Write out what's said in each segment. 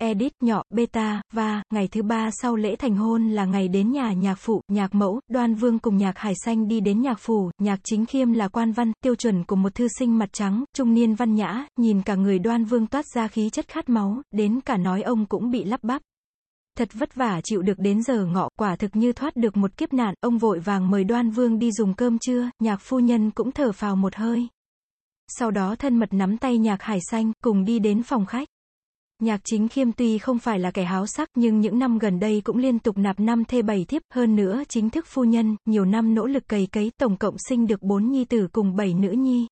Edit, nhỏ, beta, và, ngày thứ ba sau lễ thành hôn là ngày đến nhà nhạc phụ, nhạc mẫu, đoan vương cùng nhạc hải xanh đi đến nhạc phủ, nhạc chính khiêm là quan văn, tiêu chuẩn của một thư sinh mặt trắng, trung niên văn nhã, nhìn cả người đoan vương toát ra khí chất khát máu, đến cả nói ông cũng bị lắp bắp. Thật vất vả chịu được đến giờ ngọ, quả thực như thoát được một kiếp nạn, ông vội vàng mời đoan vương đi dùng cơm trưa, nhạc phu nhân cũng thở phào một hơi. Sau đó thân mật nắm tay nhạc hải xanh, cùng đi đến phòng khách. Nhạc chính khiêm tuy không phải là kẻ háo sắc nhưng những năm gần đây cũng liên tục nạp năm thê bảy thiếp, hơn nữa chính thức phu nhân, nhiều năm nỗ lực cày cấy, tổng cộng sinh được bốn nhi tử cùng bảy nữ nhi.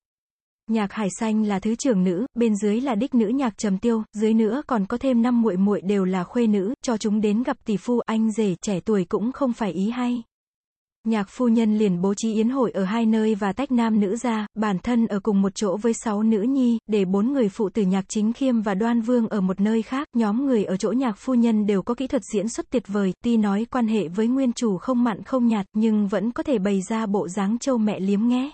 Nhạc Hải Xanh là thứ trưởng nữ, bên dưới là đích nữ nhạc Trầm Tiêu, dưới nữa còn có thêm năm muội muội đều là khuê nữ, cho chúng đến gặp tỷ phu, anh rể trẻ tuổi cũng không phải ý hay. Nhạc phu nhân liền bố trí yến hội ở hai nơi và tách nam nữ ra, bản thân ở cùng một chỗ với sáu nữ nhi, để bốn người phụ tử nhạc chính khiêm và đoan vương ở một nơi khác, nhóm người ở chỗ nhạc phu nhân đều có kỹ thuật diễn xuất tuyệt vời, tuy nói quan hệ với nguyên chủ không mặn không nhạt, nhưng vẫn có thể bày ra bộ dáng châu mẹ liếm nghe.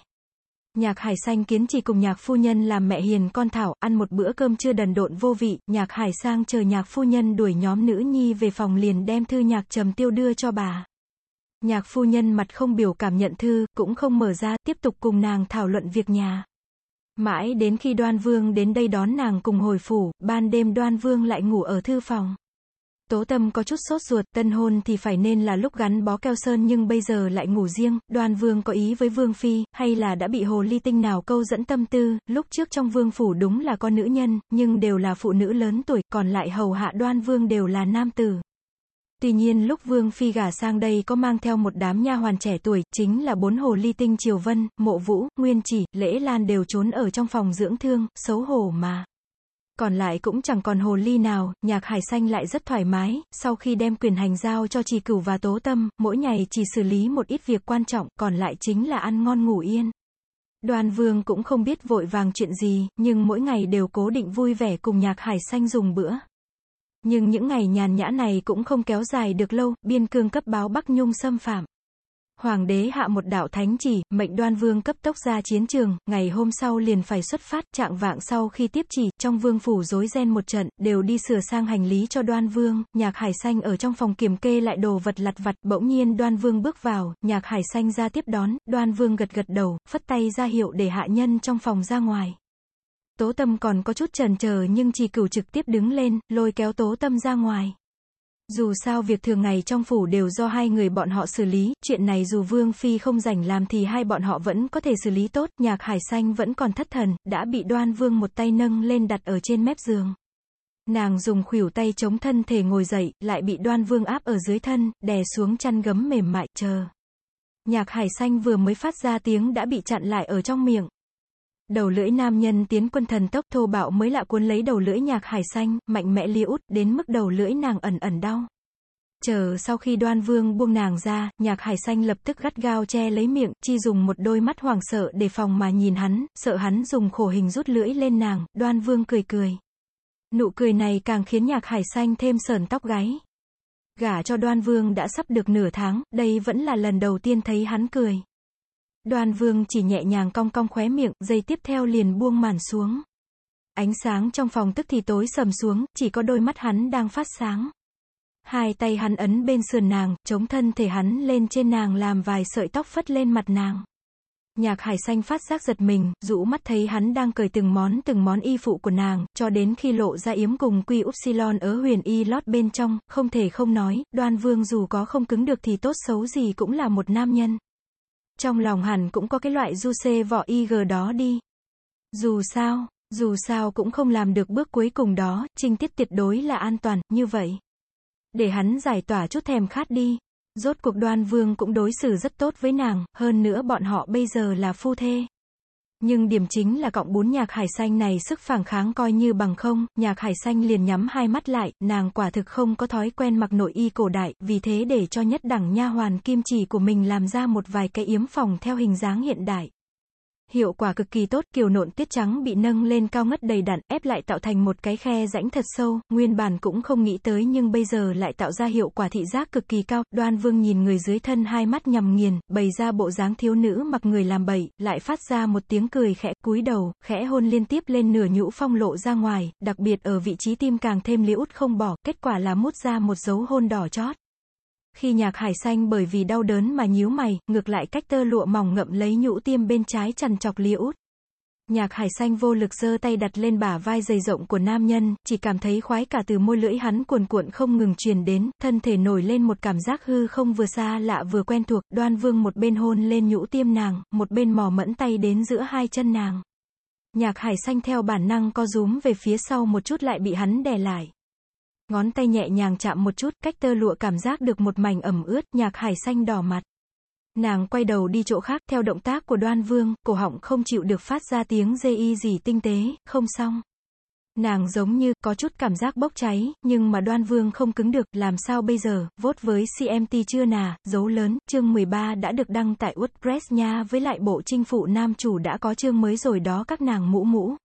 Nhạc Hải Xanh kiến chỉ cùng nhạc phu nhân làm mẹ hiền con Thảo, ăn một bữa cơm chưa đần độn vô vị, nhạc Hải Sang chờ nhạc phu nhân đuổi nhóm nữ nhi về phòng liền đem thư nhạc trầm tiêu đưa cho bà. Nhạc phu nhân mặt không biểu cảm nhận thư, cũng không mở ra, tiếp tục cùng nàng thảo luận việc nhà. Mãi đến khi đoan vương đến đây đón nàng cùng hồi phủ, ban đêm đoan vương lại ngủ ở thư phòng. Tố tâm có chút sốt ruột, tân hôn thì phải nên là lúc gắn bó keo sơn nhưng bây giờ lại ngủ riêng, đoan vương có ý với vương phi, hay là đã bị hồ ly tinh nào câu dẫn tâm tư, lúc trước trong vương phủ đúng là có nữ nhân, nhưng đều là phụ nữ lớn tuổi, còn lại hầu hạ đoan vương đều là nam tử. Tuy nhiên lúc Vương Phi gả sang đây có mang theo một đám nha hoàn trẻ tuổi, chính là bốn hồ ly tinh Triều Vân, Mộ Vũ, Nguyên Chỉ, Lễ Lan đều trốn ở trong phòng dưỡng thương, xấu hổ mà. Còn lại cũng chẳng còn hồ ly nào, nhạc hải xanh lại rất thoải mái, sau khi đem quyền hành giao cho trì cửu và tố tâm, mỗi ngày chỉ xử lý một ít việc quan trọng, còn lại chính là ăn ngon ngủ yên. Đoàn vương cũng không biết vội vàng chuyện gì, nhưng mỗi ngày đều cố định vui vẻ cùng nhạc hải xanh dùng bữa. Nhưng những ngày nhàn nhã này cũng không kéo dài được lâu, biên cương cấp báo Bắc Nhung xâm phạm. Hoàng đế hạ một đạo thánh chỉ, mệnh đoan vương cấp tốc ra chiến trường, ngày hôm sau liền phải xuất phát, trạng vạng sau khi tiếp chỉ, trong vương phủ rối ren một trận, đều đi sửa sang hành lý cho đoan vương, nhạc hải xanh ở trong phòng kiểm kê lại đồ vật lặt vặt, bỗng nhiên đoan vương bước vào, nhạc hải xanh ra tiếp đón, đoan vương gật gật đầu, phất tay ra hiệu để hạ nhân trong phòng ra ngoài. Tố tâm còn có chút trần chờ nhưng chỉ cửu trực tiếp đứng lên, lôi kéo tố tâm ra ngoài. Dù sao việc thường ngày trong phủ đều do hai người bọn họ xử lý, chuyện này dù Vương Phi không rảnh làm thì hai bọn họ vẫn có thể xử lý tốt, nhạc hải xanh vẫn còn thất thần, đã bị đoan vương một tay nâng lên đặt ở trên mép giường. Nàng dùng khuỷu tay chống thân thể ngồi dậy, lại bị đoan vương áp ở dưới thân, đè xuống chăn gấm mềm mại, chờ. Nhạc hải xanh vừa mới phát ra tiếng đã bị chặn lại ở trong miệng. Đầu lưỡi nam nhân tiến quân thần tốc thô bạo mới lạ cuốn lấy đầu lưỡi nhạc hải xanh, mạnh mẽ li út, đến mức đầu lưỡi nàng ẩn ẩn đau. Chờ sau khi đoan vương buông nàng ra, nhạc hải xanh lập tức gắt gao che lấy miệng, chi dùng một đôi mắt hoảng sợ để phòng mà nhìn hắn, sợ hắn dùng khổ hình rút lưỡi lên nàng, đoan vương cười cười. Nụ cười này càng khiến nhạc hải xanh thêm sờn tóc gáy. Gả cho đoan vương đã sắp được nửa tháng, đây vẫn là lần đầu tiên thấy hắn cười. Đoàn vương chỉ nhẹ nhàng cong cong khóe miệng, giây tiếp theo liền buông màn xuống. Ánh sáng trong phòng tức thì tối sầm xuống, chỉ có đôi mắt hắn đang phát sáng. Hai tay hắn ấn bên sườn nàng, chống thân thể hắn lên trên nàng làm vài sợi tóc phất lên mặt nàng. Nhạc hải xanh phát giác giật mình, rũ mắt thấy hắn đang cởi từng món từng món y phụ của nàng, cho đến khi lộ ra yếm cùng quy upsilon ở huyền y lót bên trong, không thể không nói, đoan vương dù có không cứng được thì tốt xấu gì cũng là một nam nhân. Trong lòng hẳn cũng có cái loại du xê vỏ IG đó đi. Dù sao, dù sao cũng không làm được bước cuối cùng đó, trinh tiết tuyệt đối là an toàn, như vậy. Để hắn giải tỏa chút thèm khát đi. Rốt cuộc đoan vương cũng đối xử rất tốt với nàng, hơn nữa bọn họ bây giờ là phu thê. Nhưng điểm chính là cọng bún nhạc hải xanh này sức phản kháng coi như bằng không, nhạc hải xanh liền nhắm hai mắt lại, nàng quả thực không có thói quen mặc nội y cổ đại, vì thế để cho nhất đẳng nha hoàn kim chỉ của mình làm ra một vài cái yếm phòng theo hình dáng hiện đại hiệu quả cực kỳ tốt, kiều nộn tiết trắng bị nâng lên cao ngất đầy đặn, ép lại tạo thành một cái khe rãnh thật sâu, nguyên bản cũng không nghĩ tới nhưng bây giờ lại tạo ra hiệu quả thị giác cực kỳ cao, đoan vương nhìn người dưới thân hai mắt nhằm nghiền, bày ra bộ dáng thiếu nữ mặc người làm bậy, lại phát ra một tiếng cười khẽ, cúi đầu, khẽ hôn liên tiếp lên nửa nhũ phong lộ ra ngoài, đặc biệt ở vị trí tim càng thêm liễu không bỏ, kết quả là mút ra một dấu hôn đỏ chót. Khi nhạc hải xanh bởi vì đau đớn mà nhíu mày, ngược lại cách tơ lụa mỏng ngậm lấy nhũ tiêm bên trái chằn chọc liễu. Nhạc hải xanh vô lực giơ tay đặt lên bả vai dày rộng của nam nhân, chỉ cảm thấy khoái cả từ môi lưỡi hắn cuồn cuộn không ngừng truyền đến, thân thể nổi lên một cảm giác hư không vừa xa lạ vừa quen thuộc, đoan vương một bên hôn lên nhũ tiêm nàng, một bên mò mẫn tay đến giữa hai chân nàng. Nhạc hải xanh theo bản năng co rúm về phía sau một chút lại bị hắn đè lại. Ngón tay nhẹ nhàng chạm một chút, cách tơ lụa cảm giác được một mảnh ẩm ướt, nhạc hải xanh đỏ mặt. Nàng quay đầu đi chỗ khác, theo động tác của đoan vương, cổ họng không chịu được phát ra tiếng dê y gì tinh tế, không xong. Nàng giống như, có chút cảm giác bốc cháy, nhưng mà đoan vương không cứng được, làm sao bây giờ, vốt với CMT chưa nà, dấu lớn, chương 13 đã được đăng tại WordPress nha với lại bộ chinh phụ nam chủ đã có chương mới rồi đó các nàng mũ mũ.